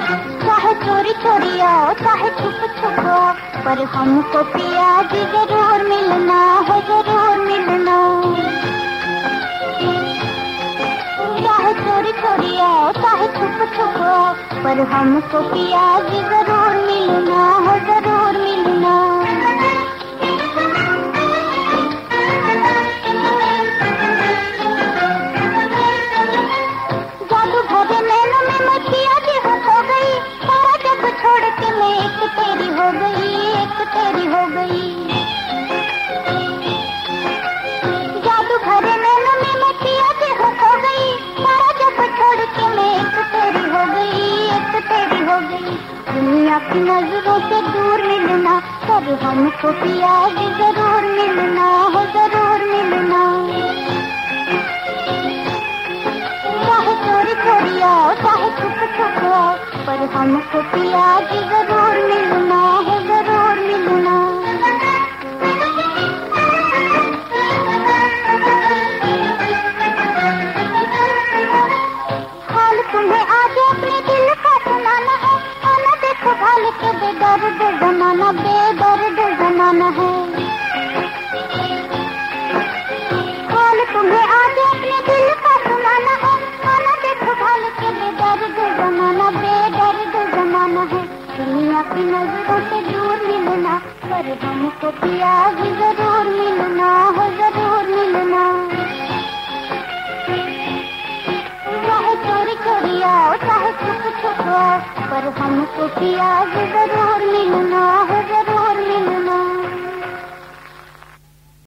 चाहे चोरी चोरी आओ चाहे छुप छुप आओ पर हमको पिया जी ज़रूर मिलना है, ज़रूर मिलना। चाहे चोरी चोरी आओ चाहे छुप छुप आओ पर हमको पिया जी ज़रूर मिलना है, ज़रूर दुनिया की नज़रों से दूर मिलना पर हमको प्याज ज़रूर मिलना, हो ज़रूर मिलना। चाहे चोरी चोरी आओ, चाहे छुप छुप आओ, पर हमको प्याज ज़रूर के बेदर्द जमाना बेदर्द जमाना है। हाल तुम्हें आज अपने दिल का सुनाना है। देखो के बेदर्द जमाना बेदर्द जमाना है। दुनिया की नज़रों से दूर मिलना, पर हमको ज़रूर मिलना हो ज़रूर मिलना। चोरी चोरी आओ, चाहे आओ पर हमको प्याज ज़रूर मिलना।